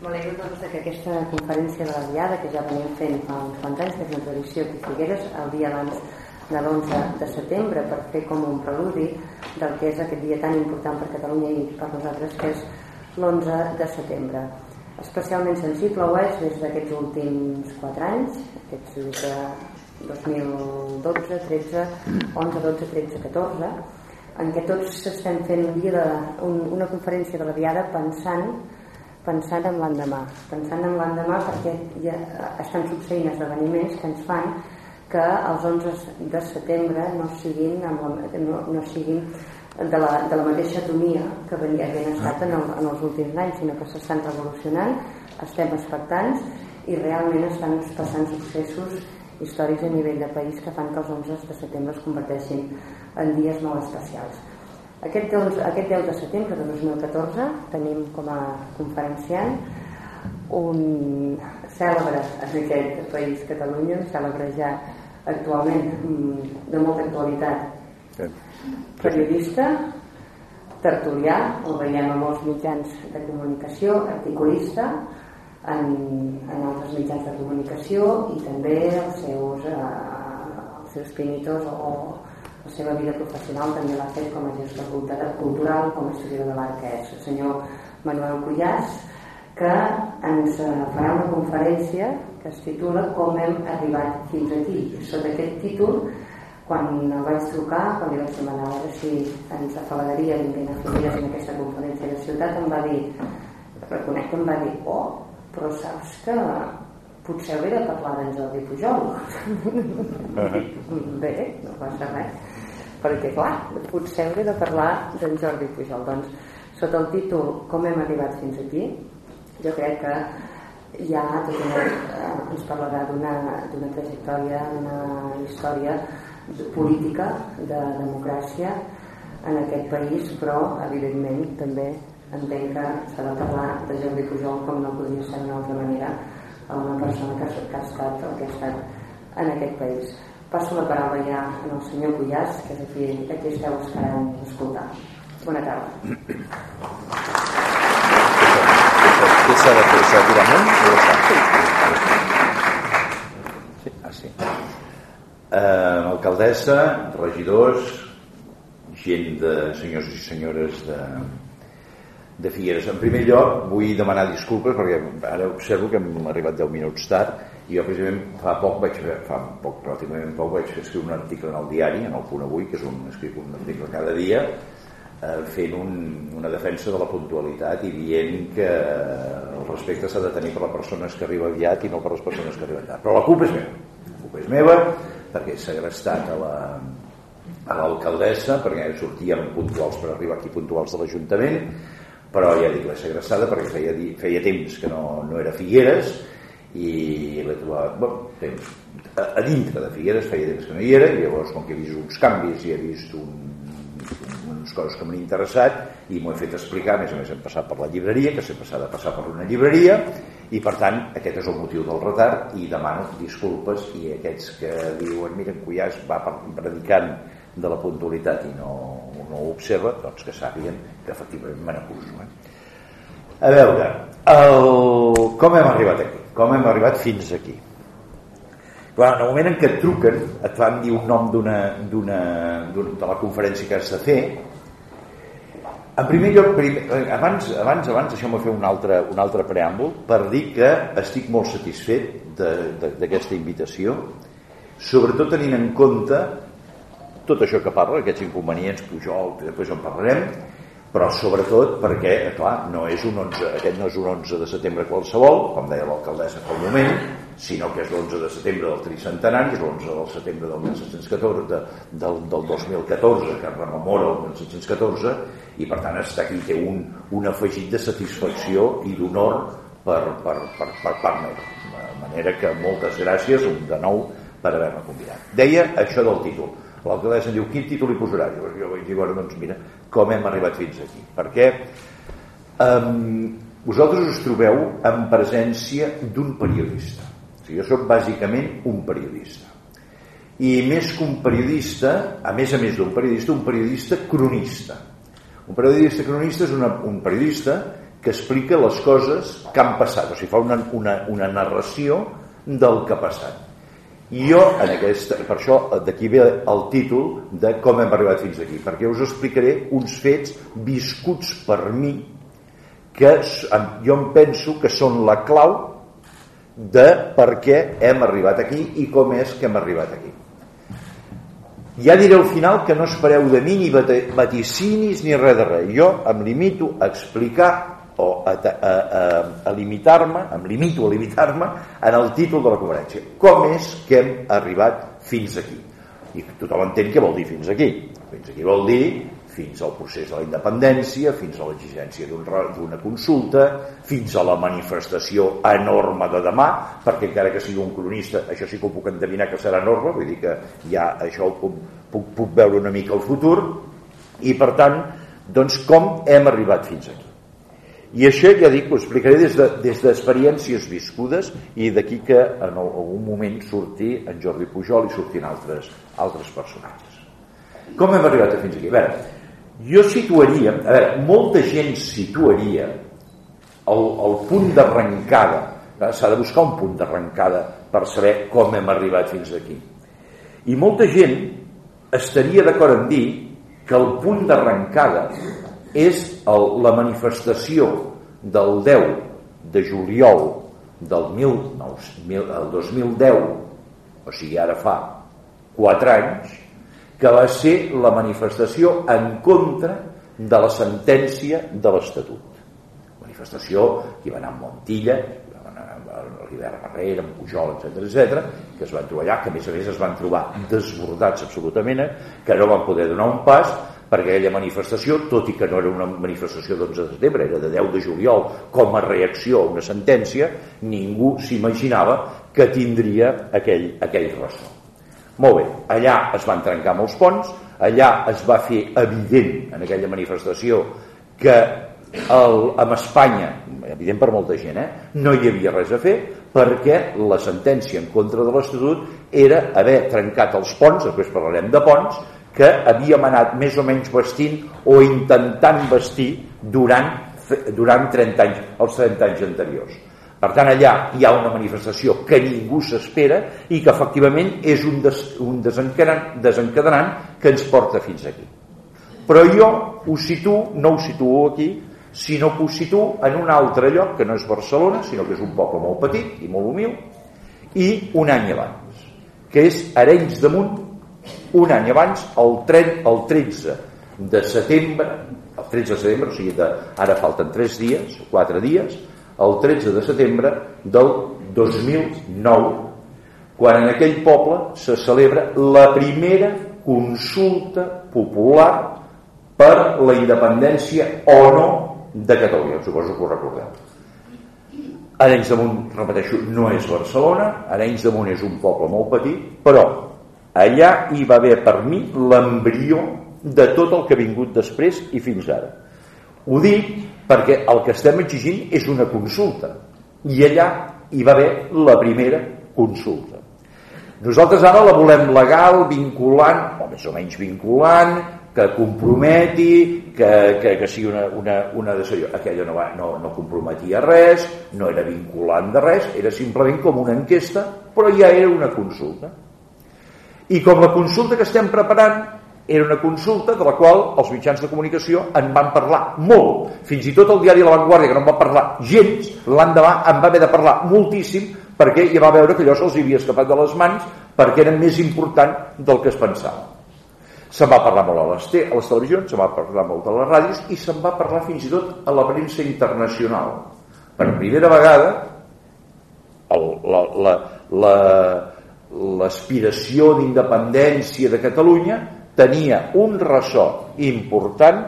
M'alegro doncs que aquesta conferència de la Diada, que ja venim fent fa uns quants anys, que és una tradició a Figueres, el dia abans de l'11 de setembre, per fer com un preludi del que és aquest dia tan important per Catalunya i per nosaltres, que és l'11 de setembre. Especialment sensible ho és des d'aquests últims 4 anys, aquests de 2012, 13, 11, 12, 13, 14, en què tots estem fent un dia de, un, una conferència de la Diada pensant pensant en l'endemà pensant en l'endemà perquè ja estan succeint esdeveniments que ens fan que els 11 de setembre no siguin, amb la, no, no siguin de la, de la mateixa tonia que venia ben estat en, el, en els últims anys, sinó que s'estan revolucionant, estem expectants i realment estan passant successos històrics a nivell de país que fan que els 11 de setembre es converteixin en dies molt especials. Aquest, doncs, aquest 10 de setembre de 2014 tenim com a conferenciant un cèlebre en aquest país, Catalunya, un cèlebre ja actualment mm, de molta actualitat. Periodista tertulià, el veiem a molts mitjans de comunicació, articulista en, en altres mitjans de comunicació i també els seus, eh, els seus pinitos o, la seva vida professional també l'ha fet com a gestor cultural, com a historiador de l'art que és el senyor Manuel Cuyàs, que ens eh, farà una conferència que es titula Com hem arribat fins aquí. Sota aquest títol, quan el vaig trucar, quan li vaig demanar a veure si ens afalaria vinguent a en aquesta conferència de ciutat, em va dir, reconec que em va dir, oh, però saps que potser hauré de parlar d'en Jordi Pujol. Bé, no passa res perquè clar, potser hauré de parlar d'en Jordi Pujol. Doncs sota el títol Com hem arribat fins aquí jo crec que ja tot una, eh, ens parlarà d'una trajectòria una història política de democràcia en aquest país però evidentment també entenc que s'ha de parlar de Jordi Pujol com no podria ser d'una altra manera a una persona que ha estat el que ha estat en aquest país Passo la paraula ja al senyor Cuyàs, que és aquí, aquí esteu esperant escoltar. Bona tarda. Què s'ha de fer? S'ha de tirar amunt Sí, ah, sí. Eh, alcaldessa, regidors, gent de senyors i senyores de, de Figueres. En primer lloc, vull demanar disculpes perquè ara observo que hem arribat 10 minuts tard jo precisament fa poc vaig fer, fa poc, relativament poc vaig escriure un article en el diari, en el punt avui, que és un, escric un article cada dia, eh, fent un, una defensa de la puntualitat i dient que el respecte s'ha de tenir per les persones que arriba aviat i no per les persones que arriben tard. Però la culpa és meva. La culpa és meva perquè he segrestat a la, a l'alcaldessa perquè sortíem puntuals per arribar aquí puntuals de l'Ajuntament però ja dic la segrestada perquè feia, feia temps que no, no era Figueres i l'he trobat bueno, a, a dintre de Figueres feia temps que no hi era i llavors com que he vist uns canvis i he vist un, unes coses que m'han interessat i m'ho he fet explicar, a més a més hem passat per la llibreria que sempre s'ha de passar per una llibreria i per tant aquest és el motiu del retard i demano disculpes i aquests que diuen mira Cuyàs va predicant de la puntualitat i no, no ho observa doncs que sàpiguen que efectivament me n'acuso eh? a veure el... com hem arribat aquí com hem arribat fins aquí. Clar, en el moment en què et truquen et fan dir un nom d'una de la conferència que has de fer. En primer lloc primer, abans, abans, abans deixeu-me fer un altre, un altre preàmbul per dir que estic molt satisfet d'aquesta invitació sobretot tenint en compte tot això que parla, aquests inconvenients Pujol, després en parlarem però sobretot perquè, clar, no és un 11, aquest no és un 11 de setembre qualsevol, com deia l'alcaldessa fa moment, sinó que és l'11 de setembre del tricentenari, és l'11 del setembre del 1714, de, del, del 2014, que rememora el 1714, i per tant està aquí, té un, un afegit de satisfacció i d'honor per, per, per, per part meva. De manera que moltes gràcies, un de nou, per haver-me convidat. Deia això del títol. L'alcaldessa diu, quin títol hi posarà? Jo, jo vaig dir, bueno, doncs mira, com hem arribat fins aquí. Perquè um, vosaltres us trobeu en presència d'un periodista. O sigui, jo sóc bàsicament un periodista. I més que un periodista, a més a més d'un periodista, un periodista cronista. Un periodista cronista és una, un periodista que explica les coses que han passat, o sigui, fa una, una, una narració del que ha passat. I jo, en aquesta, per això, d'aquí ve el títol de com hem arribat fins aquí, perquè us explicaré uns fets viscuts per mi que jo em penso que són la clau de per què hem arribat aquí i com és que hem arribat aquí. Ja diré al final que no espereu de mi ni vaticinis ni res de res. Jo em limito a explicar o a, a, a, a limitar-me, em limito a limitar-me en el títol de la conferència. Com és que hem arribat fins aquí? I tothom entén què vol dir fins aquí. Fins aquí vol dir fins al procés de la independència, fins a l'exigència d'una consulta, fins a la manifestació enorme de demà, perquè encara que sigui un cronista, això sí que ho puc endevinar que serà enorme, vull dir que ja això ho puc, puc, puc veure una mica al futur, i per tant, doncs com hem arribat fins aquí. I això, ja dic, ho explicaré des d'experiències de, viscudes i d'aquí que en algun moment surti en Jordi Pujol i surtin altres, altres personatges. Com hem arribat fins aquí? A veure, jo situaria, a veure, molta gent situaria el, el punt d'arrencada, eh, s'ha de buscar un punt d'arrencada per saber com hem arribat fins aquí. I molta gent estaria d'acord en dir que el punt d'arrencada és el, la manifestació del 10 de juliol del 19, el 2010, o sigui ara fa 4 anys, que va ser la manifestació en contra de la sentència de l'Estatut. Manifestació que va anar a Montilla, l'Hivern Barrera, amb Pujol, etc etc, que es van trobar allà, que a més a més es van trobar desbordats absolutament, eh, que no van poder donar un pas perquè aquella manifestació, tot i que no era una manifestació d'11 de setembre, era de 10 de juliol, com a reacció a una sentència, ningú s'imaginava que tindria aquell, aquell ressò. Molt bé, allà es van trencar molts ponts, allà es va fer evident en aquella manifestació que el, amb Espanya, evident per molta gent, eh, no hi havia res a fer perquè la sentència en contra de l'Estatut era haver trencat els ponts, després parlarem de ponts, que havíem anat més o menys vestint o intentant vestir durant, durant 30 anys, els 30 anys anteriors. Per tant, allà hi ha una manifestació que ningú s'espera i que efectivament és un, des, un desencadenant, desencadenant que ens porta fins aquí. Però jo ho situo, no ho situo aquí, sinó que ho situo en un altre lloc, que no és Barcelona, sinó que és un poble molt petit i molt humil, i un any abans, que és Arenys de Munt, un any abans, el, tren, el 13 de setembre, el 13 de setembre, o sigui, de, ara falten 3 dies, 4 dies, el 13 de setembre del 2009, quan en aquell poble se celebra la primera consulta popular per la independència o no de Catalunya. Suposo que ho recordeu. Arenys de Munt, repeteixo, no és Barcelona, Arenys de Munt és un poble molt petit, però allà hi va haver per mi l'embrió de tot el que ha vingut després i fins ara. Ho dic perquè el que estem exigint és una consulta. I allà hi va haver la primera consulta. Nosaltres ara la volem legal, vinculant o més o menys vinculant que comprometi que, que, que sigui una, una, una decisió aquella no, va, no, no comprometia res no era vinculant de res era simplement com una enquesta però ja era una consulta i com la consulta que estem preparant era una consulta de la qual els mitjans de comunicació en van parlar molt. Fins i tot el diari La Vanguardia, que no en va parlar gens, l'endemà en va haver de parlar moltíssim perquè ja va veure que allò se'ls havia escapat de les mans perquè era més important del que es pensava. Se'n va parlar molt a les, te a les televisions, se'n va parlar molt a les ràdios i se'n va parlar fins i tot a la premsa internacional. Per primera vegada el, la, la, la, l'aspiració d'independència de Catalunya tenia un ressò important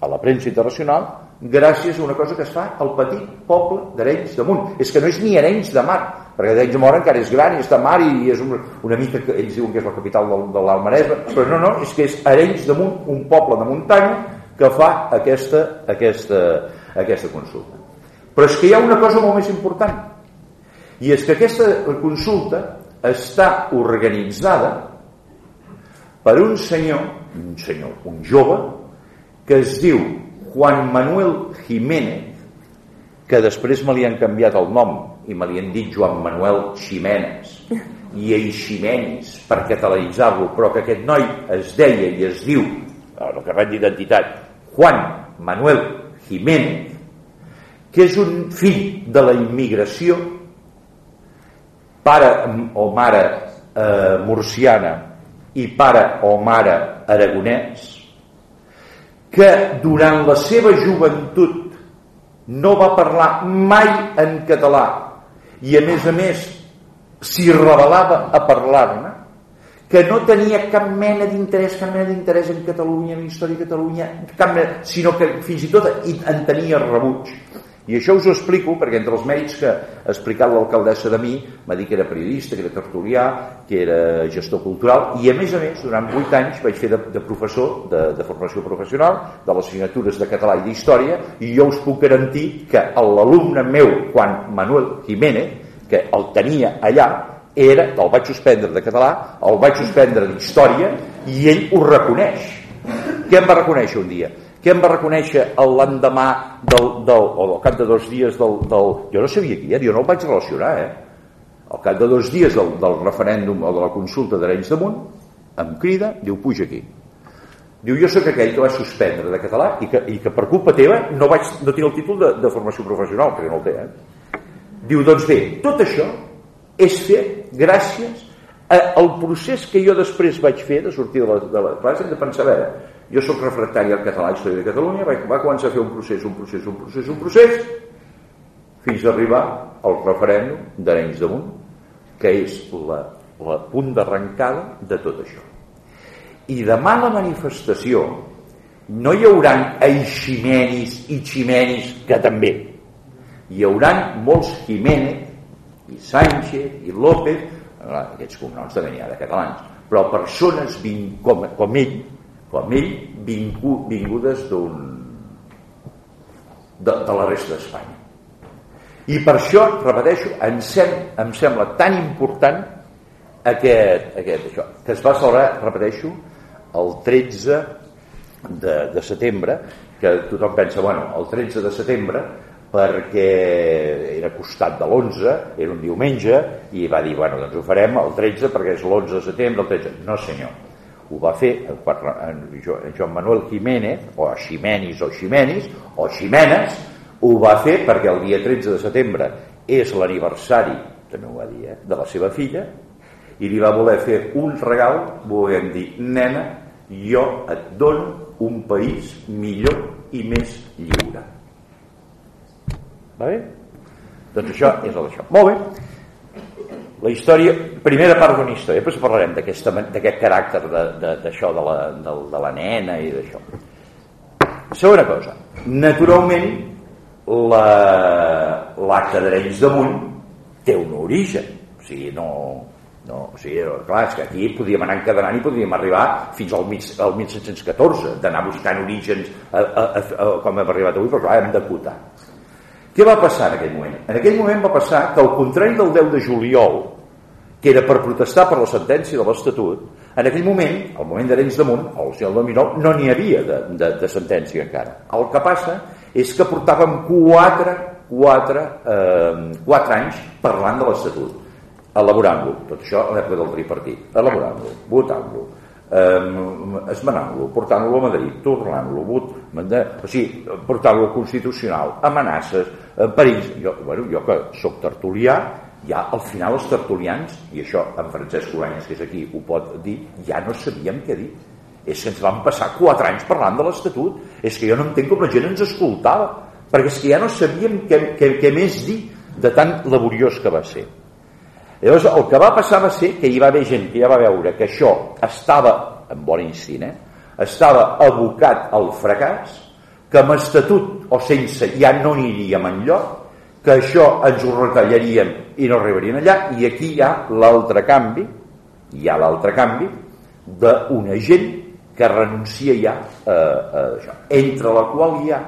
a la premsa internacional gràcies a una cosa que es fa al petit poble d'Arenys de Munt. És que no és ni Arenys de Mar, perquè Arenys de Mar encara és gran i està a mar i és una, una mica que ells diuen que és la capital de, de l'Almanesme, però no, no, és que és Arenys de Munt, un poble de muntanya que fa aquesta, aquesta, aquesta consulta. Però és que hi ha una cosa molt més important, i és que aquesta consulta està organitzada per un senyor, un senyor, un jove, que es diu Juan Manuel Jiménez que després me li han canviat el nom i me li han dit Joan Manuel Ximenes i Eiximenis per catalanitzar-lo però que aquest noi es deia i es diu el carret d'identitat Juan Manuel Jiménez que és un fill de la immigració pare o mare eh, murciana i pare o mare aragonès que durant la seva joventut no va parlar mai en català i a més a més s'hi revelava a parlar-ne que no tenia cap mena d'interès cap mena d'interès en Catalunya en la història de Catalunya cap mena, sinó que fins i tot en tenia rebuig i això us ho explico perquè entre els mèrits que ha explicat l'alcaldessa de mi m'ha dit que era periodista, que era tertulià, que era gestor cultural i a més a més durant 8 anys vaig fer de, de professor de, de formació professional de les assignatures de català i d'història i jo us puc garantir que l'alumne meu, Juan Manuel Jiménez, que el tenia allà, era, el vaig suspendre de català, el vaig suspendre d'història i ell ho reconeix. Què em va reconèixer un dia? Què em va reconèixer l'endemà del, del, o al cap de dos dies del, del... Jo no sabia qui era, jo no el vaig relacionar, eh? Al cap de dos dies del, del referèndum o de la consulta d'Arenys de Munt, em crida, diu, puja aquí. Diu, jo sóc aquell que va suspendre de català i que, i que per culpa teva no, vaig, no tinc el títol de, de formació professional, perquè no el té, eh? Diu, doncs bé, tot això és fet gràcies al procés que jo després vaig fer de sortir de la, de la classe de pensar, a veure, jo sóc refractari al català i història de Catalunya, va, va començar a fer un procés, un procés, un procés, un procés, fins a arribar al referèndum d'Arenys de Munt, que és la, la punt d'arrencada de tot això. I demà la manifestació no hi hauran eiximenis i ximenis, que també. Hi hauran molts Jiménez i Sánchez i López, aquests cognoms també n'hi ha de catalans, però persones com, com ell, com ell vingu, vingudes d'un de, de la resta d'Espanya i per això, repeteixo em, sem, em sembla tan important aquest, aquest això, que es va celebrar, repeteixo el 13 de, de setembre que tothom pensa, bueno, el 13 de setembre perquè era costat de l'11, era un diumenge, i va dir, bueno, doncs ho farem el 13 perquè és l'11 de setembre, el 13. No, senyor, ho va fer en Joan Manuel Jiménez o Ximenis o Ximenis o Ximenes ho va fer perquè el dia 13 de setembre és l'aniversari també ho va dir, eh, de la seva filla i li va voler fer un regal volem dir, nena jo et dono un país millor i més lliure. Va bé? doncs això és el d'això. Molt bé la història, primera part d'una història, després parlarem d'aquest caràcter d'això de, de, de, la, de, de la nena i d'això. Segona cosa, naturalment l'acte la, d'Arenys de Munt té un origen, o sigui, no, no, o sigui, clar, és que aquí podíem anar encadenant i podíem arribar fins al, mig, al 1714, d'anar buscant orígens a, a, a, a, com hem arribat avui, però clar, hem d'acotar. Què va passar en aquell moment? En aquell moment va passar que al contrari del 10 de juliol, que era per protestar per la sentència de l'Estatut, en aquell moment, al moment d'Arenys de Munt, o el 2009, no n'hi havia de, de, de sentència encara. El que passa és que portàvem quatre, quatre, eh, quatre anys parlant de l'Estatut, elaborant-lo, tot això a l'època del tripartit, elaborant-lo, votant-lo, eh, esmenant-lo, portant-lo a Madrid, tornant-lo, o sigui, portant-lo al Constitucional, amenaces, eh, perills. Jo, bueno, jo que sóc tertulià, ja al final els tertulians, i això en Francesc Oranyes, que és aquí, ho pot dir, ja no sabíem què dir. És que ens vam passar quatre anys parlant de l'Estatut. És que jo no entenc com la gent ens escoltava, perquè és que ja no sabíem què, què, què més dir de tan laboriós que va ser. Llavors, el que va passar va ser que hi va haver gent que ja va veure que això estava, en bon instint, eh, estava abocat al fracàs, que amb estatut o sense ja no aniríem enlloc, que això ens ho retallaríem i no arribarien allà, i aquí hi ha l'altre canvi, hi ha l'altre canvi d'una gent que renuncia ja a, a això, entre la qual hi ha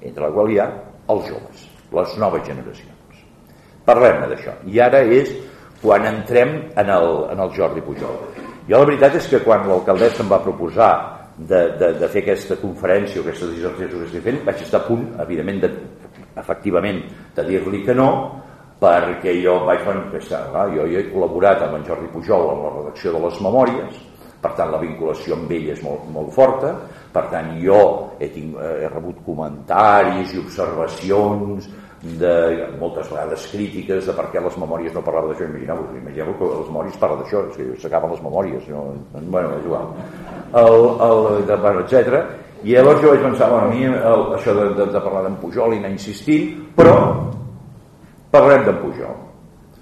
entre la qual hi ha els joves, les noves generacions. Parlem-ne d'això. I ara és quan entrem en el, en el Jordi Pujol. Jo la veritat és que quan l'alcaldessa em va proposar de, de, de fer aquesta conferència o aquesta dissertació que estic fent, vaig estar a punt, evidentment, de, efectivament de dir-li que no perquè jo vaig fer jo, jo he col·laborat amb en Jordi Pujol en la redacció de les memòries per tant la vinculació amb ell és molt, molt forta per tant jo he, tinc, he rebut comentaris i observacions de moltes vegades crítiques de per què les memòries no parlaven d'això imagineu, imagineu que les memòries parlen d'això s'acaben les memòries no? bueno, és igual el, el, de, bueno, etc i llavors jo vaig pensar bueno, a mi el, això de, de, de parlar d'en Pujol i anar insistint però parlem d'en Pujol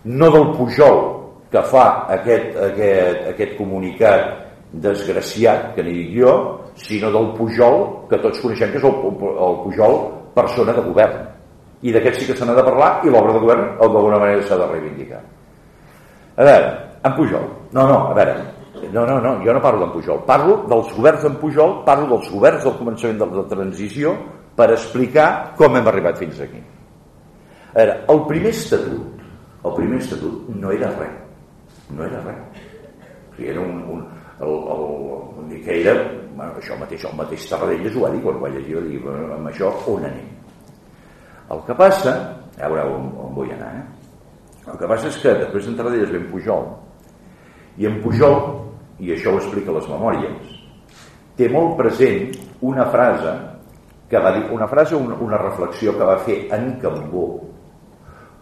no del Pujol que fa aquest, aquest, aquest comunicat desgraciat, que n'hi dic jo, sinó del Pujol, que tots coneixem que és el, el Pujol persona de govern. I d'aquest sí que se n'ha de parlar i l'obra de govern d'alguna manera s'ha de reivindicar. A veure, en Pujol. No, no, a veure, no, no, no, jo no parlo d'en Pujol. Parlo dels governs d'en Pujol, parlo dels governs del començament de la transició per explicar com hem arribat fins aquí. A veure, el primer estatut, el primer estatut no era res. No era res. O sigui, era un, un, el, el, el que era bueno, això mateix, el mateix Tarradellas ho va dir quan ho va llegir, va dir, bueno, amb això on anem? El que passa, a veure on, on vull anar, eh? el que passa és que després en Tarradellas ve en Pujol, i en Pujol, i això ho explica les memòries, té molt present una frase que va dir, una frase, una, una reflexió que va fer en Cambó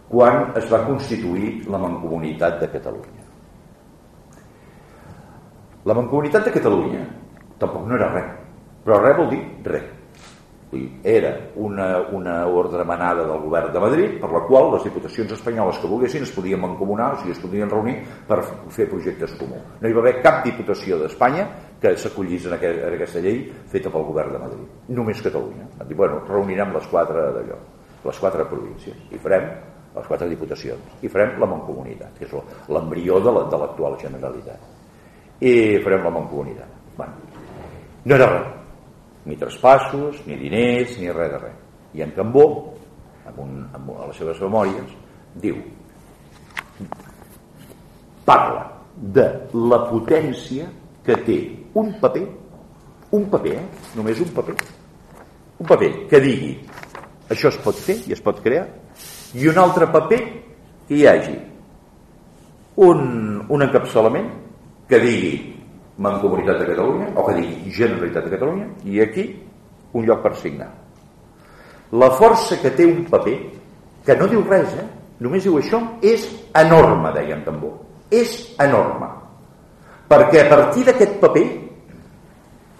quan es va constituir la Mancomunitat de Catalunya. La Mancomunitat de Catalunya tampoc no era res, però res vol dir res. Era una, una ordre manada del govern de Madrid per la qual les diputacions espanyoles que volguessin es podien mancomunar, o sigui, es podien reunir per fer projectes comuns. No hi va haver cap diputació d'Espanya que s'acollís en, aquest, en aquesta llei feta pel govern de Madrid. Només Catalunya. Van dir, bueno, reunirem les quatre d'allò, les quatre províncies, i farem les quatre diputacions, i farem la mancomunitat, que és l'embrió de l'actual la, Generalitat i farem la mancomunitat. Bueno, no era res, ni traspassos, ni diners, ni res de res. I en Cambó, amb, un, amb a les seves memòries, diu parla de la potència que té un paper, un paper, eh? només un paper, un paper que digui això es pot fer i es pot crear, i un altre paper que hi hagi un, un encapçalament que digui Mancomunitat de Catalunya o que digui Generalitat de Catalunya i aquí un lloc per signar. La força que té un paper, que no diu res, eh? només diu això, és enorme, deia en Tambor. És enorme. Perquè a partir d'aquest paper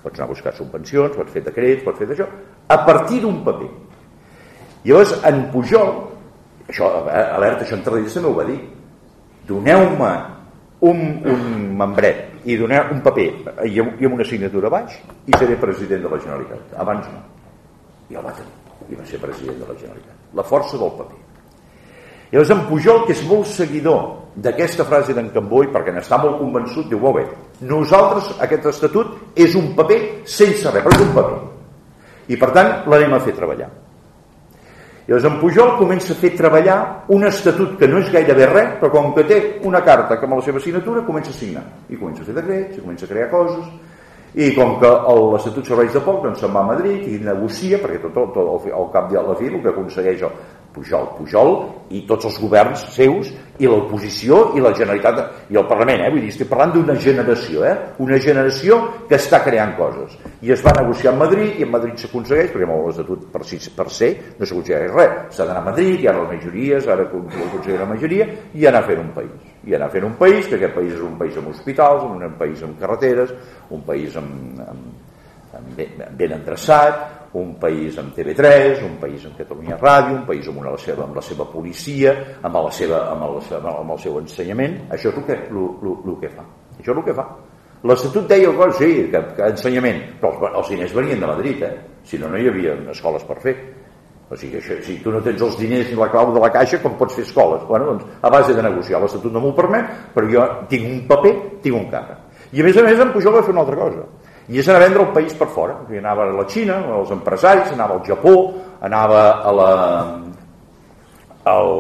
pots anar a buscar subvencions, pots fer decrets, pots fer d'això, a partir d'un paper. Llavors, en Pujol, això, alerta, això en Tarradellas també ho va dir, doneu-me un, un membret i donar un paper. I amb, i una signatura baix i seré president de la Generalitat. Abans no. I el va tenir i va ser president de la Generalitat. La força del paper. Llavors en Pujol que és molt seguidor d'aquesta frase d'en Camboi perquè n'està molt convençut diu bé nosaltres aquest estatut és un paper sense res però és un paper. I per tant l'anem a fer treballar Llavors en Pujol comença a fer treballar un estatut que no és gairebé res, però com que té una carta que amb la seva signatura comença a signar. I comença a fer decrets, i comença a crear coses, i com que l'Estatut serveix de poc, doncs se'n va a Madrid i negocia, perquè tot, tot, tot al cap de la fi el que aconsegueix Pujol, Pujol i tots els governs seus i l'oposició i la Generalitat i el Parlament, eh? vull dir, estic parlant d'una generació, eh? una generació que està creant coses. I es va negociar a Madrid i en Madrid s'aconsegueix, perquè amb l'Estatut per, per ser no s'aconsegueix res. S'ha d'anar a Madrid, hi ha les majories, ara aconseguir la majoria, i anar fent un país. I anar fent un país, que aquest país és un país amb hospitals, un país amb carreteres, un país amb, amb, amb ben, ben endreçat, un país amb TV3, un país amb Catalunya Ràdio, un país amb, una, la seva, amb la seva policia, amb, la seva, amb, el, amb el seu ensenyament. Això és el que, el, el, el que fa. Això és el que fa. L'Estatut deia oh, sí, que, que ensenyament, però els, els diners venien de Madrid, eh? si no, no hi havia escoles per fer. O sigui, això, si tu no tens els diners ni la clau de la caixa, com pots fer escoles? Bueno, doncs, a base de negociar, l'Estatut no m'ho permet, però jo tinc un paper, tinc un càrrec. I a més a més en Pujol va fer una altra cosa i és anar a vendre el país per fora I anava a la Xina, als empresaris anava al Japó, anava a la al,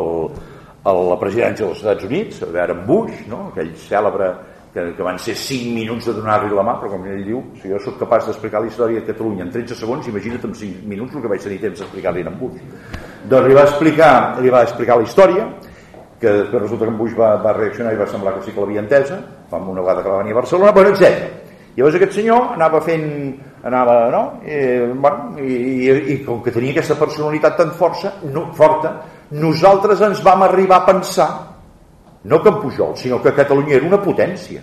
a la presidència dels Estats Units a veure Bush, no? aquell cèlebre que, que van ser 5 minuts de donar-li la mà però com ell diu, si jo sóc capaç d'explicar la història de Catalunya en 13 segons, imagina't en 5 minuts el que vaig tenir temps d'explicar-li en Bush doncs li va explicar, li va explicar la història que després resulta que en Bush va, va reaccionar i va semblar que sí que l'havia entesa una vegada que va venir a Barcelona bueno, etc. llavors aquest senyor anava fent anava, no? I, bueno, i, i, i com que tenia aquesta personalitat tan força, no, forta nosaltres ens vam arribar a pensar no que en Pujol, sinó que Catalunya era una potència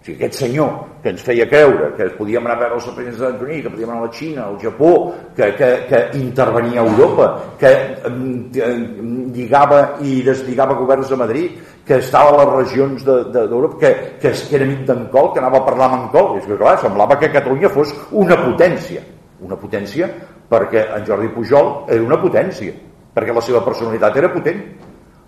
o sigui, aquest senyor que ens feia creure que podíem anar a veure els de l'Estats Units, que podíem anar a la Xina, al Japó, que, que, que intervenia a Europa, que eh, lligava i deslligava governs a Madrid, que estava a les regions d'Europa, de, de, que, que, que era amic d'en Col, que anava a parlar amb en Col. És que, clar, semblava que Catalunya fos una potència. Una potència perquè en Jordi Pujol era una potència, perquè la seva personalitat era potent.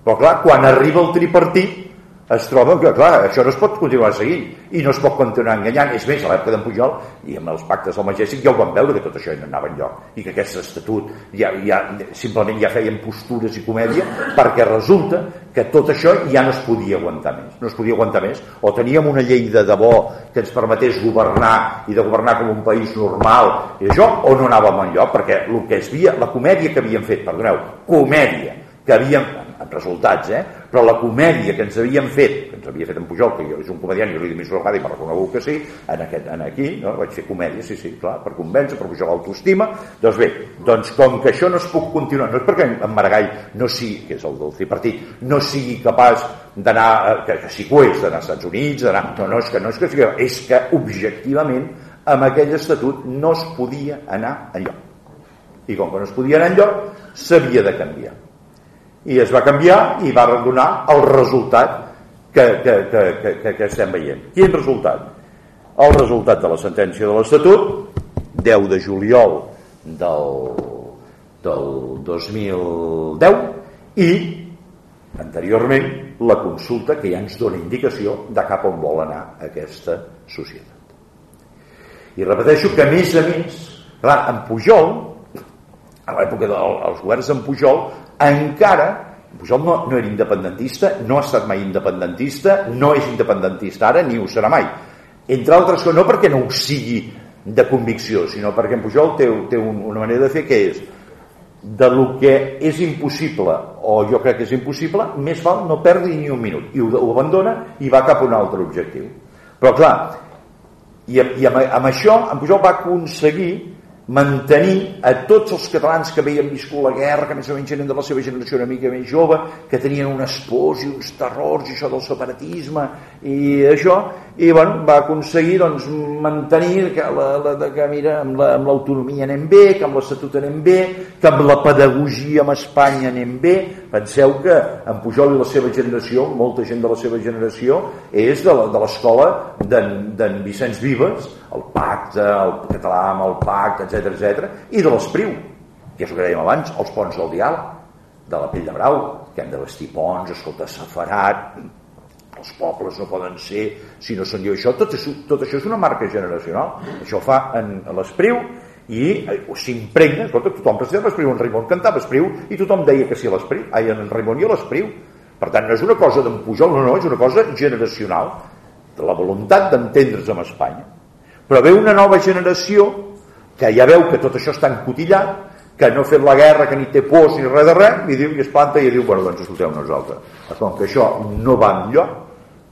Però clar, quan arriba el tripartit es troba que, clar, això no es pot continuar seguint i no es pot continuar enganyant. És més, a l'època d'en Pujol i amb els pactes del Magèsic ja ho van veure que tot això no anava enlloc i que aquest estatut ja, ja, simplement ja feien postures i comèdia perquè resulta que tot això ja no es podia aguantar més. No es podia aguantar més. O teníem una llei de debò que ens permetés governar i de governar com un país normal i això, o no anàvem enlloc perquè el que es via, la comèdia que havíem fet, perdoneu, comèdia que havíem amb resultats, eh? però la comèdia que ens havien fet, que ens havia fet en Pujol, que jo és un comediant jo li dit més vegada i m'ha reconegut que sí, en, aquest, en aquí, no? vaig fer comèdia, sí, sí, clar, per convèncer, per pujar l'autoestima, doncs bé, doncs com que això no es puc continuar, no és perquè en Maragall no sigui, que és el del tripartit, no sigui capaç d'anar, eh, que, que sí que ho és, d'anar als Estats Units, d'anar, no, no, és que no és que sigui, és que objectivament amb aquell estatut no es podia anar enlloc. I com que no es podia anar enlloc, s'havia de canviar i es va canviar i va donar el resultat que, que, que, que, que estem veient. Quin resultat? El resultat de la sentència de l'Estatut, 10 de juliol del, del 2010, i anteriorment la consulta que ja ens dona indicació de cap on vol anar aquesta societat. I repeteixo que a més a més, clar, en Pujol, a l'època dels governs en Pujol, encara Pujol no, no era independentista, no ha estat mai independentista, no és independentista ara ni ho serà mai. Entre altres coses, no perquè no ho sigui de convicció, sinó perquè en Pujol té, té una manera de fer que és de lo que és impossible o jo crec que és impossible, més val no perdi ni un minut i ho, ho abandona i va cap a un altre objectiu. Però clar, i, i amb, amb això en Pujol va aconseguir mantenir a tots els catalans que havien viscut la guerra, que més o menys eren de la seva generació una mica més jove, que tenien unes pors i uns terrors i això del separatisme i això, i bueno, va aconseguir doncs, mantenir que, la, la, que mira, amb l'autonomia la, anem bé, que amb l'Estatut anem bé, que amb la pedagogia amb Espanya anem bé. Penseu que en Pujol i la seva generació, molta gent de la seva generació, és de l'escola d'en Vicenç Vives, pacte, el català amb el pacte, etc etc i de l'Espriu, que és el que dèiem abans, els ponts del diàleg, de la pell de brau, que hem de vestir ponts, escolta, safarat, els pobles no poden ser si no són jo. Això, tot, és, tot això és una marca generacional. Això fa en, l'Espriu i eh, s'impregna, escolta, tothom presideix l'Espriu, en Raimon cantava Espriu i tothom deia que sí a l'Espriu, ai, en Raimon i a l'Espriu. Per tant, no és una cosa d'en Pujol, no, no, és una cosa generacional de la voluntat d'entendre's amb Espanya però ve una nova generació que ja veu que tot això està encotillat, que no ha fet la guerra, que ni té pors ni res de res, i diu, i es planta i diu, bueno, doncs escolteu nosaltres. Com que això no va enlloc,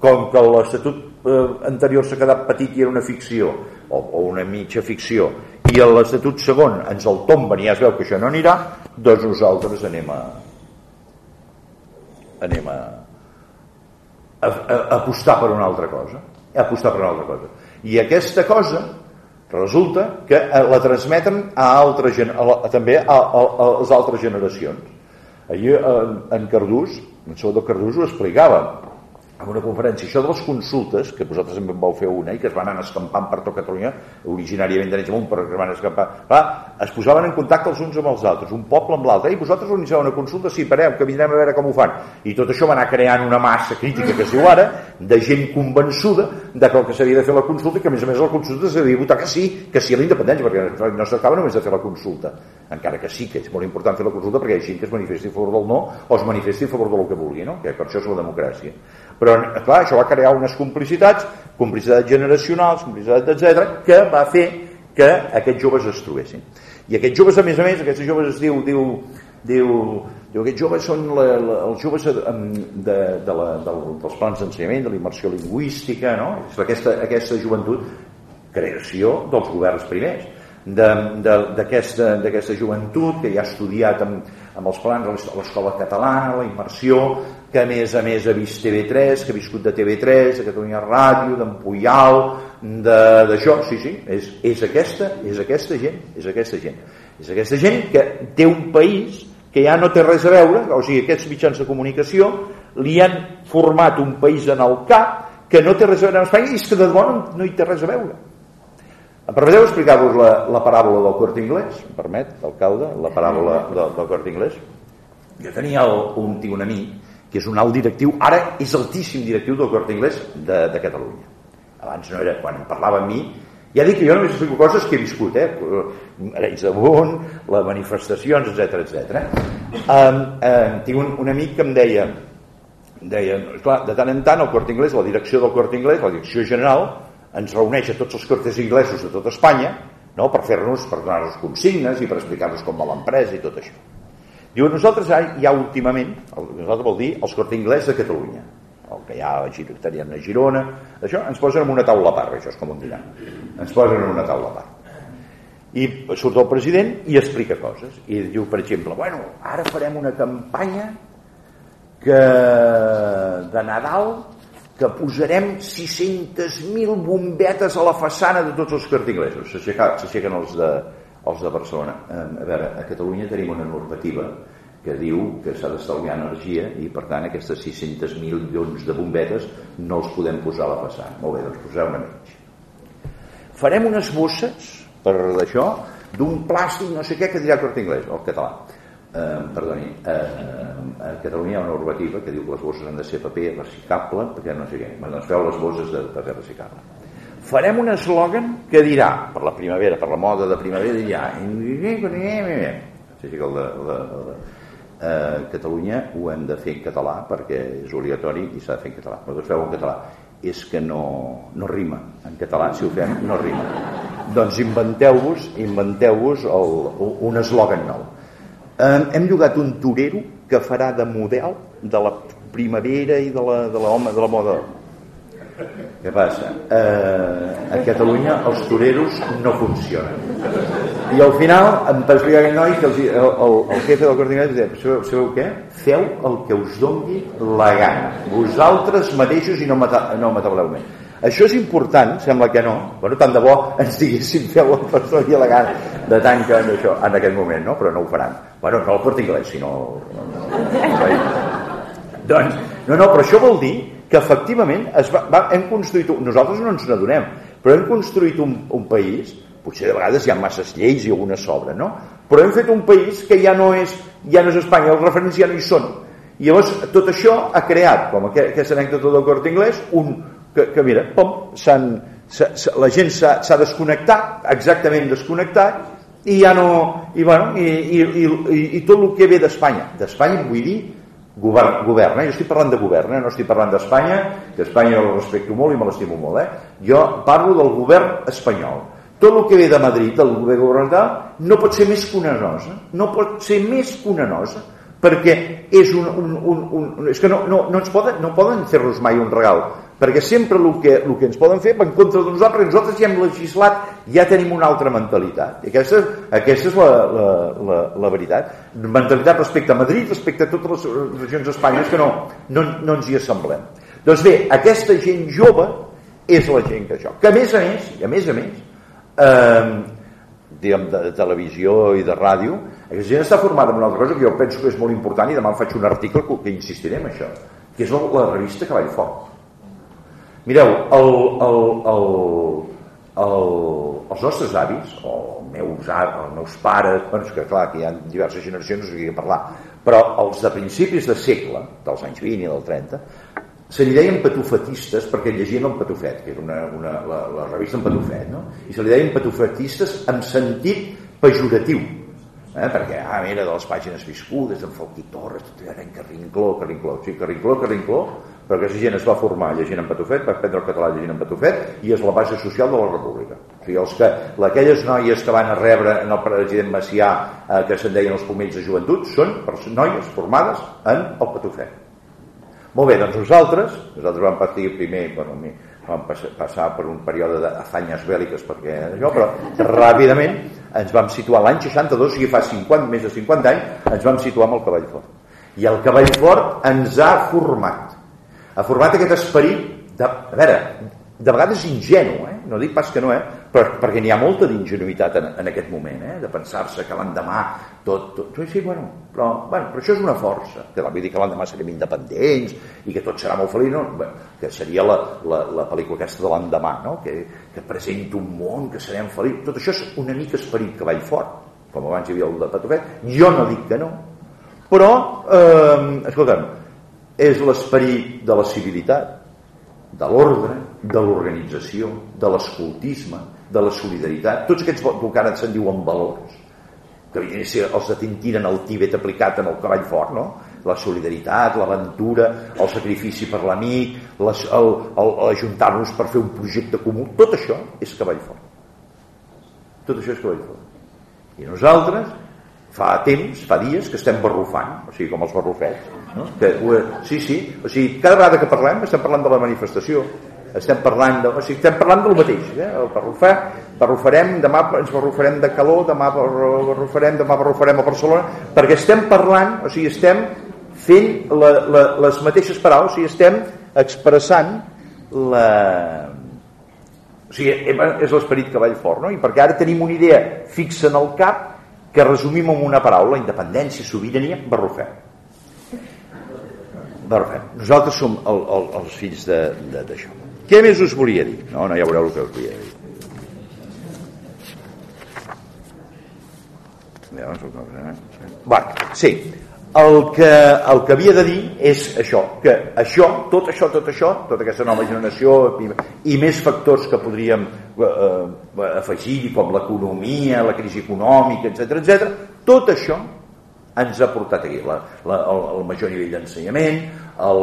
com que l'Estatut eh, anterior s'ha quedat petit i era una ficció, o, o una mitja ficció, i l'Estatut segon ens el tomben i ja es veu que això no anirà, doncs nosaltres anem a anem a, a, a, apostar per una altra cosa a apostar per una altra cosa i aquesta cosa resulta que eh, la transmeten a altres, a, també a, a, a les altres generacions. Ahir en, en Cardús, en Salvador Cardús ho explicava, en una conferència, això de les consultes, que vosaltres en vau fer una i que es van anar escampant per tot Catalunya, originàriament d'Arenys Amunt, però que van escampar, clar, es posaven en contacte els uns amb els altres, un poble amb l'altre, i vosaltres organitzeu una consulta, sí, pareu, que vindrem a veure com ho fan. I tot això va anar creant una massa crítica que es diu ara, de gent convençuda de que el que s'havia de fer la consulta i que a més a més la consulta s'havia de votar que sí, que sí a la independència, perquè no s'acaba només de fer la consulta, encara que sí que és molt important fer la consulta perquè hi ha gent que es manifesti a favor del no o es manifesti a favor del que vulgui, no? que per això és la democràcia però, clar, això va crear unes complicitats, complicitats generacionals, complicitats, etc, que va fer que aquests joves es trobessin. I aquests joves, a més a més, aquests joves es diu, diu diu, diu aquests joves són la, la, els joves de, de, de la, de, dels plans d'ensenyament, de la immersió lingüística, no? És aquesta, aquesta joventut, creació dels governs primers, d'aquesta joventut que ja ha estudiat amb, amb els plans l'escola catalana, la immersió, que a més a més ha vist TV3, que ha viscut de TV3, de Catalunya Ràdio, d'en Puyal, d'això, sí, sí, és, és, aquesta, és aquesta gent, és aquesta gent. És aquesta gent que té un país que ja no té res a veure, o sigui, aquests mitjans de comunicació li han format un país en el cap que no té res a veure amb Espanya i és que de bon no hi té res a veure. Em permeteu explicar-vos la, la paràbola del cort inglès? Em permet, alcalde, la paràbola del, del cort inglés? Jo tenia el, un tio, un amic, que és un alt directiu, ara és altíssim directiu del cort inglès de, de Catalunya. Abans no era, quan parlava amb mi, ja dic que jo només explico coses que he viscut, eh? Arenys de Bon, les manifestacions, etc etc. Um, um, tinc un, un amic que em deia, deia, clar, de tant en tant el Cort Inglés, la direcció del Cort Inglés, la direcció general, ens reuneix a tots els cortes inglesos de tota Espanya no? per fer-nos, per donar-nos consignes i per explicar-nos com va l'empresa i tot això. Diu, nosaltres ja últimament, nosaltres vol dir els cortes inglès de Catalunya, el que hi ha a tenien a Girona, això ens posen en una taula a part, això és com un diran. Ens posen en una taula a part. I surt el president i explica coses. I diu, per exemple, bueno, ara farem una campanya que de Nadal que posarem 600.000 bombetes a la façana de tots els cartinglesos. S'aixequen els de, els de Barcelona. A veure, a Catalunya tenim una normativa que diu que s'ha d'estalviar energia i per tant aquestes 600 milions de bombetes no els podem posar a la façana. Molt bé, doncs poseu una menys. Farem unes bosses per d'això d'un plàstic no sé què que dirà Cort Inglés, el català. Eh, perdoni eh, a Catalunya hi ha una normativa que diu que les bosses han de ser paper reciclable perquè no sé què, doncs feu les bosses de paper reciclable farem un eslògan que dirà per la primavera, per la moda de primavera dirà sí, sí, el de, el de, el de eh, Catalunya ho hem de fer en català perquè és obligatori i s'ha de fer en català. Però feu en català. És que no, no rima en català, si ho fem no rima. Doncs inventeu-vos inventeu-vos un eslògan nou. Eh, hem llogat un torero que farà de model de la primavera i de la, de la, home, de la moda què passa? Eh, a Catalunya els toreros no funcionen. I al final em va explicar aquell noi que el, el, el jefe del coordinador deia, sabeu, sabeu què? Feu el que us dongui la gana. Vosaltres mateixos i no, mata, no més. Això és important, sembla que no. Bueno, tant de bo ens diguessin feu el us dongui la gana de tant que en, això, en aquest moment, no? Però no ho faran. Bueno, no el port inglès, sinó... No, no, no, doncs, no, no, però això vol dir que efectivament es va, va, hem construït, nosaltres no ens n'adonem, però hem construït un, un país, potser de vegades hi ha masses lleis i alguna sobra, no? Però hem fet un país que ja no és, ja no és Espanya, els referents ja no hi són. I llavors tot això ha creat, com aquesta anècdota del cort inglès, un, que, que mira, pom, s s la gent s'ha desconnectat, exactament desconnectat, i ja no, i, bueno, i, i, i, i tot el que ve d'Espanya, d'Espanya vull dir govern, govern eh? jo estic parlant de govern, eh? no estic parlant d'Espanya que Espanya el respecto molt i me l'estimo molt eh? jo parlo del govern espanyol tot el que ve de Madrid el govern governamental no pot ser més que una nosa no pot ser més que una nosa perquè és un, un, un, un és que no, no, no, ens poden, no poden fer-nos mai un regal perquè sempre el que, el que ens poden fer en contra de nosaltres, nosaltres ja hem legislat, ja tenim una altra mentalitat. I aquesta, aquesta és la, la, la, la veritat. Mentalitat respecte a Madrid, respecte a totes les regions espanyes que no, no, no ens hi assemblem. Doncs bé, aquesta gent jove és la gent que això. Que a més a més, a més a més, eh, diguem, de, de televisió i de ràdio, aquesta gent està formada en una altra cosa que jo penso que és molt important i demà faig un article que, insistiré en això, que és la, la revista Cavall Foc Mireu, el, el, el, el, els nostres avis, o meus, els meus pares, bueno, que clar, que hi ha diverses generacions, no sé parlar, però els de principis de segle, dels anys 20 i del 30, se li deien patufetistes perquè llegien el Patufet, que era una, una, la, la revista en Patufet, no? i se li deien patufetistes en sentit pejoratiu, eh? perquè ah, era de les pàgines viscudes, en Falquí Torres, tot en Carrincló, Carrincló, sí, Carrincló, Carrincló, però aquesta gent es va formar llegint en Patufet, va aprendre el català llegint en Patufet i és la base social de la república. O sigui, els que, aquelles noies que van a rebre en el president Macià eh, que se'n deien els pomells de joventut són noies formades en el Patufet. Molt bé, doncs nosaltres nosaltres vam partir primer bueno, vam passar per un període d'afanyes bèl·liques perquè això, però ràpidament ens vam situar l'any 62 o sigui fa 50, més de 50 anys ens vam situar amb el cavall fort. I el cavall fort ens ha format ha format aquest esperit de, a veure, de vegades ingenu, eh? no dic pas que no, eh? però, perquè n'hi ha molta d'ingenuïtat en, en aquest moment, eh? de pensar-se que l'endemà tot, tot, tot sí, bueno, però, bueno, però això és una força, que vull dir que l'endemà serem independents i que tot serà molt feliç, no? Bueno, que seria la, la, la pel·lícula aquesta de l'endemà, no? que, que presenta un món, que serem feliços, tot això és una mica esperit que cavall fort, com abans hi havia el de Patufet, jo no dic que no, però, eh, escolta'm, és l'esperit de la civilitat, de l'ordre, de l'organització, de l'escoltisme, de la solidaritat, tots aquests que se'n diuen valors, que els de Tintín en el Tíbet aplicat en el cavall fort, no? la solidaritat, l'aventura, el sacrifici per l'amic, l'ajuntar-nos per fer un projecte comú, tot això és cavall fort. Tot això és cavall fort. I nosaltres fa temps, fa dies que estem barrufant, o sigui, com els barrufets. No? Que, sí, sí, o sigui, cada vegada que parlem estem parlant de la manifestació, estem parlant de, o sigui, estem parlant del mateix, eh? el barrufar, barrufarem, demà ens barrufarem de calor, demà barrufarem, demà barrufarem a Barcelona, perquè estem parlant, o sigui, estem fent la, la, les mateixes paraules, o sigui, estem expressant la, o sigui, és l'esperit cavall fort, no? I perquè ara tenim una idea fixa en el cap que resumim en una paraula, independència, sobirania, barrufem. Barrufem. Nosaltres som el, el, els fills d'això. Què més us volia dir? No, no, ja veureu el que us volia dir. Bueno, sí, el que, el que havia de dir és això, que això, tot això, tot això, tota aquesta nova generació i, i més factors que podríem eh, eh afegir com l'economia, la crisi econòmica, etc etc, tot això ens ha portat aquí la, la, el, el major nivell d'ensenyament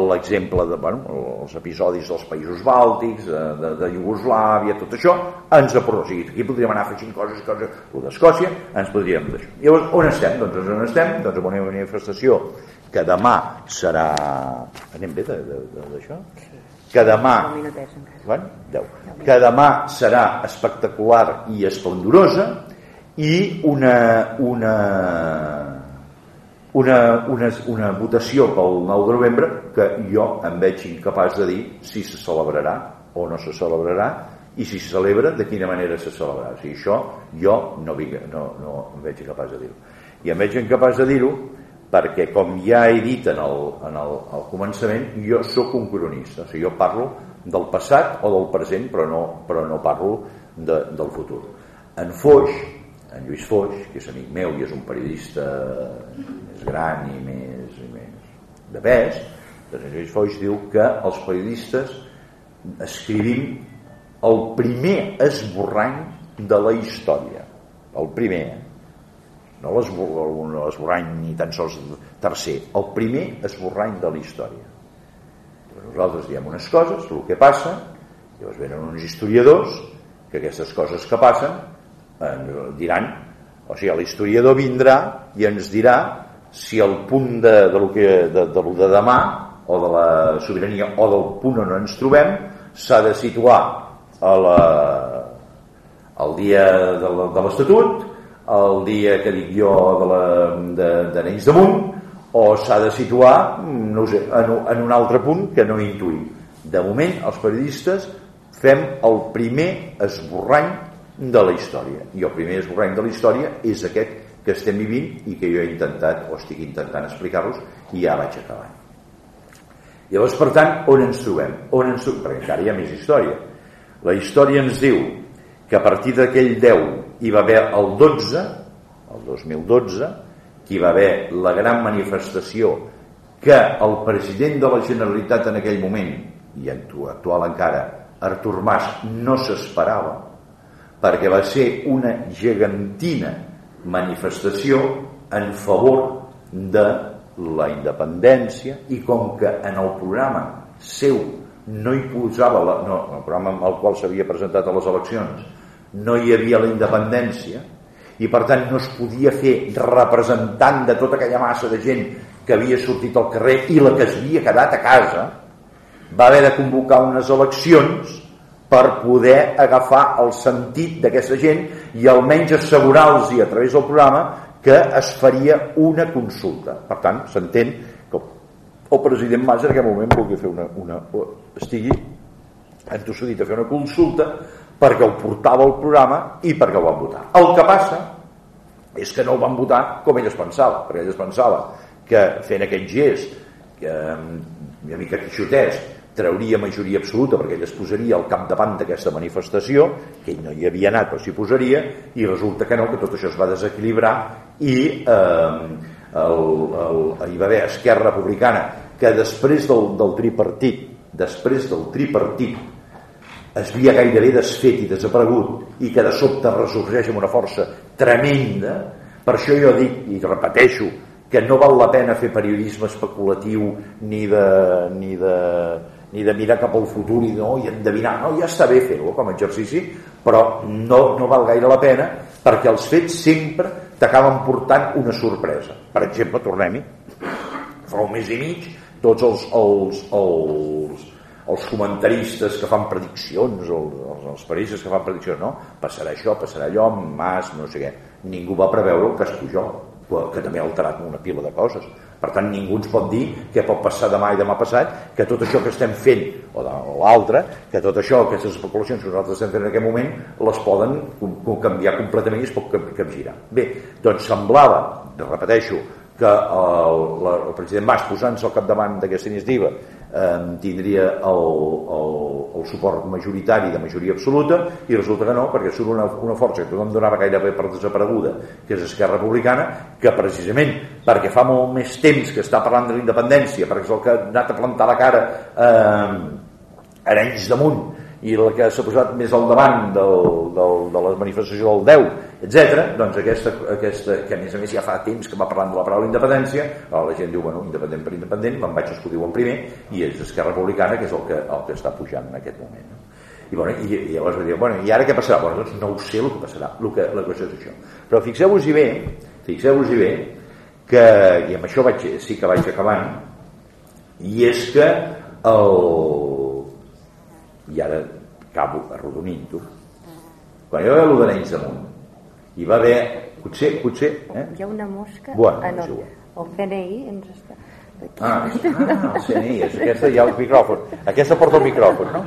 l'exemple de bueno, els episodis dels països bàltics de, de, de Iugoslàvia, tot això ens ha portat, o sigui, aquí podríem anar afegint coses, coses el d'Escòcia, ens podríem d'això llavors, on estem? Doncs on estem? doncs en una manifestació que demà serà anem bé d'això? que demà bueno, 10. que demà serà espectacular i esplendorosa i una, una una, una, una votació pel 9 de novembre que jo em veig incapaç de dir si se celebrarà o no se celebrarà i si se celebra, de quina manera se celebrarà. O sigui, això jo no, vinc, no, no em veig incapaç de dir-ho. I em veig incapaç de dir-ho perquè, com ja he dit en el, en el, el començament, jo sóc un cronista. O sigui, jo parlo del passat o del present, però no, però no parlo de, del futur. En Foix, en Lluís Foix, que és amic meu i és un periodista més gran i més, i més de pes, doncs en Lluís Foix diu que els periodistes escrivim el primer esborrany de la història. El primer, eh? no l'esborrany ni tan sols tercer, el primer esborrany de la història. Nosaltres diem unes coses, el que passa, llavors venen uns historiadors que aquestes coses que passen diran. O sigui, l'historiador vindrà i ens dirà si el punt de, de, lo que, de, de, lo de demà o de la sobirania o del punt on ens trobem s'ha de situar a la, el dia de l'Estatut el dia que dic jo de, la, de, de Neix damunt o s'ha de situar no sé, en, en un altre punt que no intuïm. De moment els periodistes fem el primer esborrany de la història. I el primer esborrany de la història és aquest que estem vivint i que jo he intentat o estic intentant explicar-los i ja vaig acabant. Llavors, per tant, on ens trobem? On ens trobem? Perquè encara hi ha més història. La història ens diu que a partir d'aquell 10 hi va haver el 12, el 2012, que hi va haver la gran manifestació que el president de la Generalitat en aquell moment, i actual encara, Artur Mas, no s'esperava, perquè va ser una gegantina manifestació en favor de la independència i com que en el programa seu no hi posava la, no, el programa amb el qual s'havia presentat a les eleccions no hi havia la independència i per tant no es podia fer representant de tota aquella massa de gent que havia sortit al carrer i la que es havia quedat a casa va haver de convocar unes eleccions per poder agafar el sentit d'aquesta gent i almenys assegurar-los a través del programa que es faria una consulta per tant s'entén que el president Mas en aquest moment vulgui fer una, una estigui entossudit a fer una consulta perquè ho portava al programa i perquè ho van votar. El que passa és que no ho van votar com ell es pensava, perquè ell es pensava que fent aquest gest, que una mica quixotès, trauria majoria absoluta perquè ell es posaria al capdavant d'aquesta manifestació, que ell no hi havia anat però s'hi posaria, i resulta que no, que tot això es va desequilibrar i eh, el, el, hi va haver Esquerra Republicana que després del, del tripartit després del tripartit es havia gairebé desfet i desaparegut i que de sobte ressorgeix amb una força tremenda. Per això jo dic i repeteixo que no val la pena fer periodisme especulatiu ni de, ni de, ni de mirar cap al futur i, no, i endevinar, no, ja està bé fer-ho com a exercici, però no, no val gaire la pena perquè els fets sempre t'acaben portant una sorpresa. Per exemple, tornem-hi, fa un mes i mig, tots els, els, els, els comentaristes que fan prediccions, els, els periodistes que fan prediccions, no? Passarà això, passarà allò, Mas, no sé què. Ningú va preveure el cas Pujol, que també ha alterat una pila de coses. Per tant, ningú ens pot dir què pot passar demà i demà passat, que tot això que estem fent, o, o l'altre, que tot això, aquestes especulacions que nosaltres estem fent en aquest moment, les poden canviar completament i es pot capgirar. Bé, doncs semblava, repeteixo, que el, el president Mas posant-se al capdavant d'aquesta iniciativa eh, tindria el, el, el suport majoritari de majoria absoluta i resulta que no, perquè surt una, una força que tothom donava gairebé per desapareguda que és Esquerra Republicana que precisament perquè fa molt més temps que està parlant de la independència perquè és el que ha anat a plantar la cara eh, Arenys damunt i la que s'ha posat més al davant del, del, de la manifestació del 10, etc. doncs aquesta, aquesta, que a més a més ja fa temps que va parlant de la paraula independència, la gent diu, bueno, independent per independent, me'n vaig escollir en primer, i és Esquerra Republicana, que és el que, el que està pujant en aquest moment. No? I, bueno, i, i llavors va dir, bueno, i ara què passarà? Bueno, doncs no ho sé el que passarà, el que, la qüestió és això. Però fixeu-vos-hi bé, fixeu-vos-hi bé, que, i amb això vaig, sí que vaig acabant, i és que el, i ara acabo arrodonint-ho quan hi va haver l'Udanells damunt hi va haver potser, potser eh? hi ha una mosca bueno, ah, no, el CNI ens està Ah, ah, el CNI, és aquesta hi ha el micròfon. Aquesta porta el micròfon, no?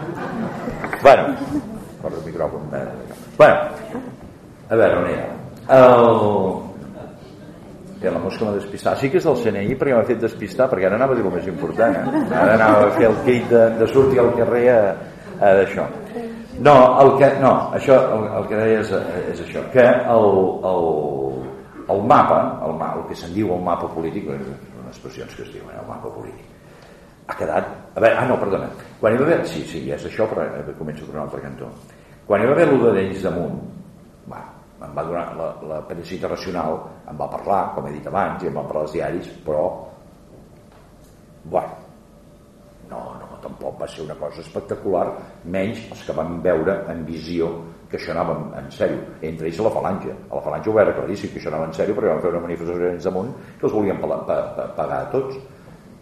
Bueno, porta el micròfon. Bueno, a veure, on era? El... Que la mosca m'ha despistat. Sí que és del CNI perquè m'ha fet despistar, perquè ara anava a dir el més important. Eh? Ara anava a fer el crit de, de sortir al carrer a, eh, d'això. No, el que, no això, el, el que deia és, és això que el, el, el mapa el, el que se'n diu el mapa polític són expressions que es diuen el mapa polític ha quedat a veure, ah no, perdona quan hi va haver, sí, sí, és això però començo per un altre cantó. Quan hi va haver l'Uda d'ells damunt va, em va donar la, la premsa internacional em va parlar, com he dit abans i em va parlar als diaris però bueno no, tampoc va ser una cosa espectacular, menys els que van veure en visió que això anava en sèrio, entre ells a la falange. A la falange ho veure claríssim que això anava en sèrio perquè van fer una manifestació d'anys damunt que els volien pagar a tots.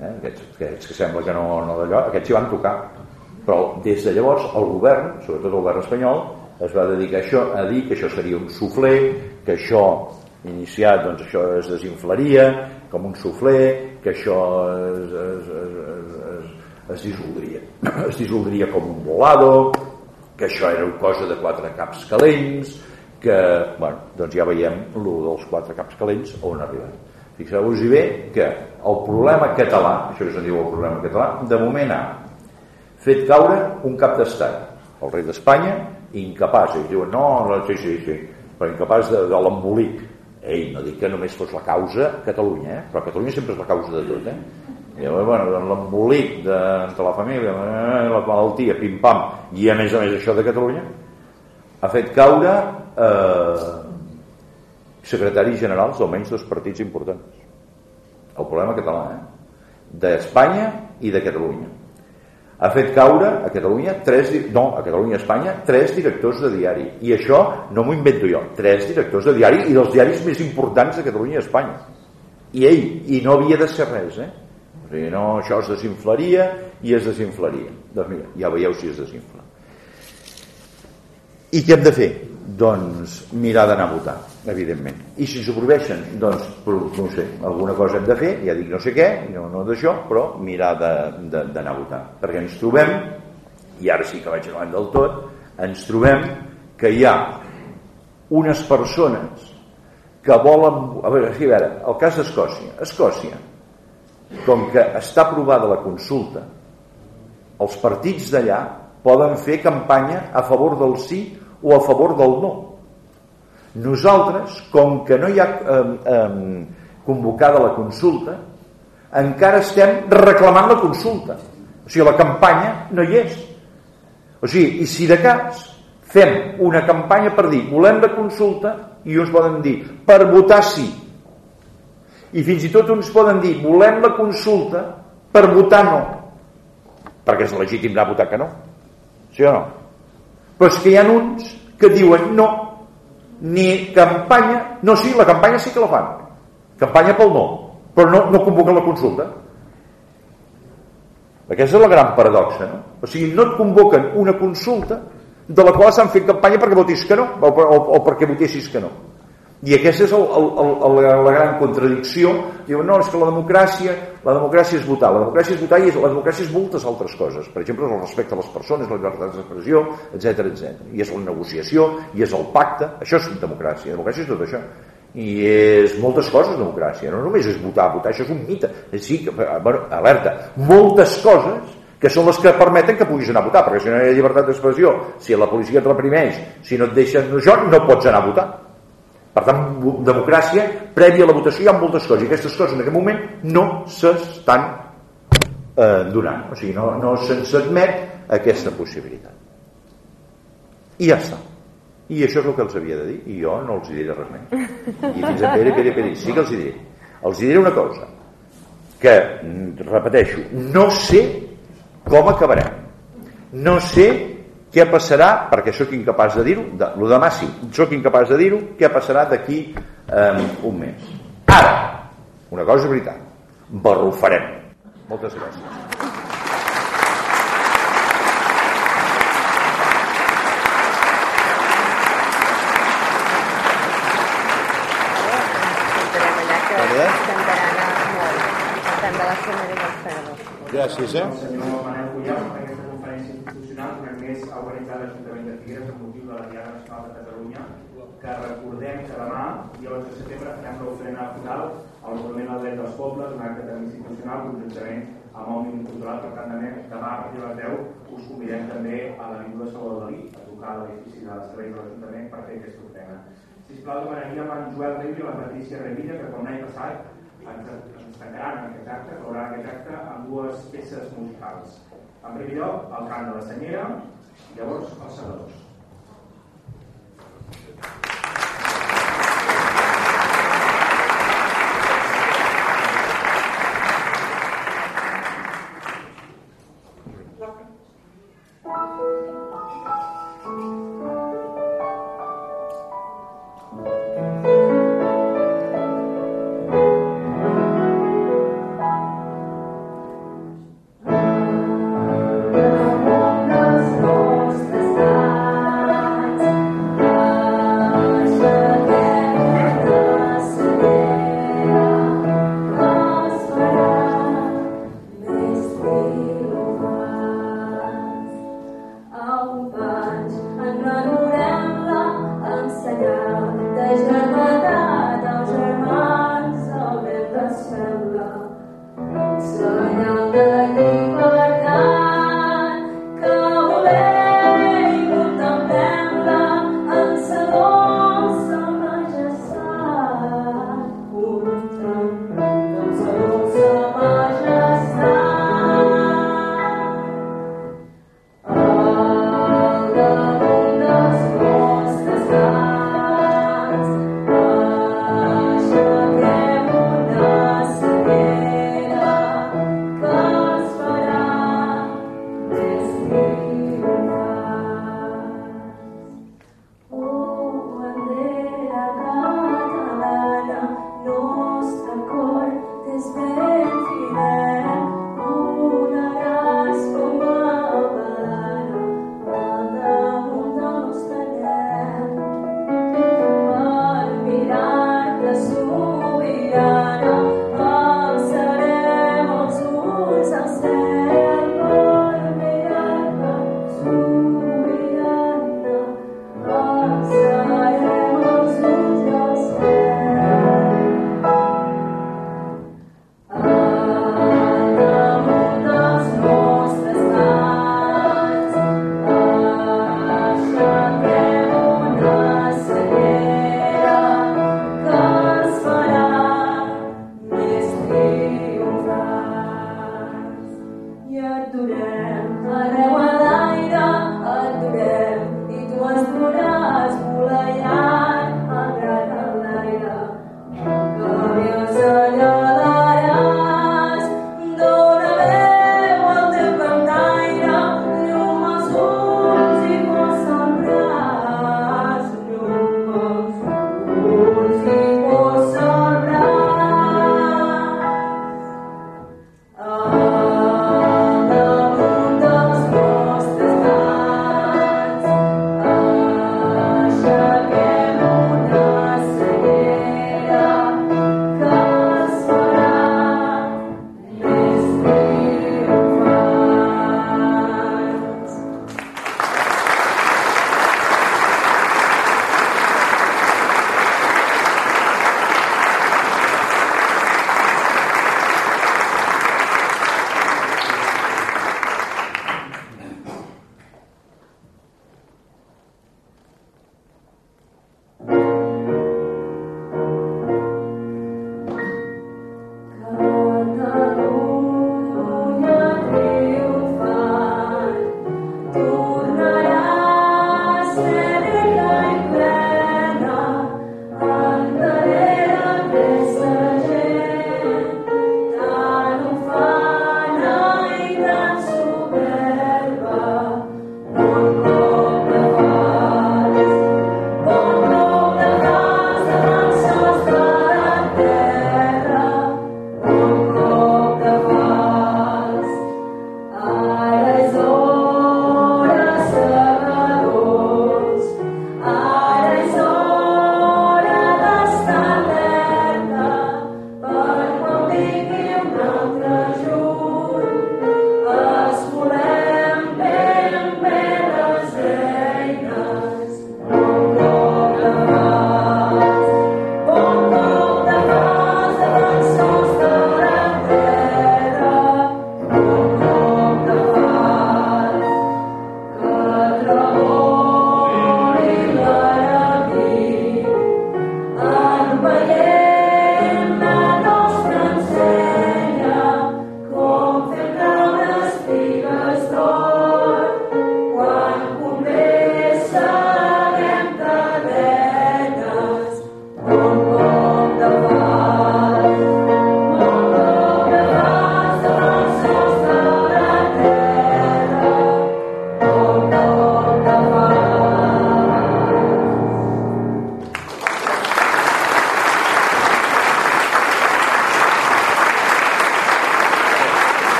Eh? Aquests, aquests que sembla que no, no d'allò, aquests hi van tocar. Però des de llavors el govern, sobretot el govern espanyol, es va dedicar a això, a dir que això seria un sufler, que això iniciat doncs això es desinflaria com un sufler, que això es, es, es, es, dissoldria es dissoldria com un volado que això era una cosa de quatre caps calents que, bueno, doncs ja veiem el dels quatre caps calents on arribem fixeu-vos-hi bé que el problema català això que se'n diu el problema català de moment ha fet caure un cap d'estat el rei d'Espanya incapaç, ells diuen no, no sí, sí, sí però incapaç de, de l'embolic ei, no dic que només fos la causa Catalunya, eh? però Catalunya sempre és la causa de tot eh? I llavors, bueno, l'embolic de, entre la família, eh, la malaltia, pim-pam, i a més a més això de Catalunya, ha fet caure eh, secretaris generals d'almenys dos partits importants. El problema català, eh? d'Espanya i de Catalunya. ha fet caure a Catalunya tres, no, a Catalunya, a Espanya, tres directors de diari. I això no m'ho invento jo, tres directors de diari i dels diaris més importants de Catalunya i Espanya. I ell, i no havia de ser res, eh? Sigui, no, això es desinflaria i es desinflaria. Doncs mira, ja veieu si es desinfla. I què hem de fer? Doncs mirar d'anar a votar evidentment. I si s'ho prohibeixen, doncs, no sé, alguna cosa hem de fer, ja dic no sé què, no, no d'això, però mirar d'anar a votar. Perquè ens trobem, i ara sí que vaig acabant del tot, ens trobem que hi ha unes persones que volen... A veure, a veure el cas d'Escòcia. Escòcia, com que està aprovada la consulta, els partits d'allà poden fer campanya a favor del sí o a favor del no nosaltres, com que no hi ha eh, eh, convocada la consulta, encara estem reclamant la consulta. O sigui, la campanya no hi és. O sigui, i si de cas fem una campanya per dir volem la consulta i uns poden dir per votar sí i fins i tot uns poden dir volem la consulta per votar no. Perquè és legítim anar a votar que no. Sí o no? però és que hi ha uns que diuen no. Ni campanya no, sí, la campanya sí que la fan. Campanya pel no. Però no, no convoquen la consulta. Aquesta és la gran paradoxa no? o sigui, no et convoquen una consulta de la qual s'han fet campanya perquè votis que no o, o, o perquè votessis que no i aquesta és el, el, el, la, la gran contradicció. Diuen, no, és que la democràcia, la democràcia és votar. La democràcia és votar i la democràcia és moltes altres coses. Per exemple, el respecte a les persones, la llibertat d'expressió, etc etc. I és la negociació, i és el pacte. Això és democràcia. Democràcia és tot això. I és moltes coses, democràcia. No només és votar, votar, això és un mite. Sí, que, bueno, alerta, moltes coses que són les que permeten que puguis anar a votar, perquè si no hi ha llibertat d'expressió, si la policia et reprimeix, si no et deixen no pots anar a votar per tant, democràcia, prèvia a la votació hi ha moltes coses, i aquestes coses en aquest moment no s'estan eh, donant, o sigui, no, no se'ns admet aquesta possibilitat. I ja està. I això és el que els havia de dir, i jo no els diré res més. I fins a Pere, Pere, Pere, sí que els diré. Els diré una cosa, que, repeteixo, no sé com acabarem. No sé què passarà, perquè sóc incapaç de dir-ho, de, lo demà sí, sóc incapaç de dir-ho, què passarà d'aquí eh, un mes. Ara, una cosa veritat, barrufarem. Moltes gràcies. Gràcies, eh? més ha organitzat l'Ajuntament de Figueres amb motiu de la Diada Nacional de Catalunya que recordem que demà, dia 11 de setembre, farem l'ofrena final al Monument al Dret dels Pobles, un acte també institucional conjuntament amb el Òmnium Cultural, per tant també demà a partir de les 10 us convidem també a l'Avinguda Salvador Dalí a tocar l'edifici de serveis de l'Ajuntament per fer aquesta ofrena. Sisplau, demanaria a en Joel Riu i la Patricia Revilla que com l'any passat ens, ens tancaran aquest acte, haurà aquest acte amb dues peces musicals. En primer lloc, el cant de la senyera, Llavors, els senadors.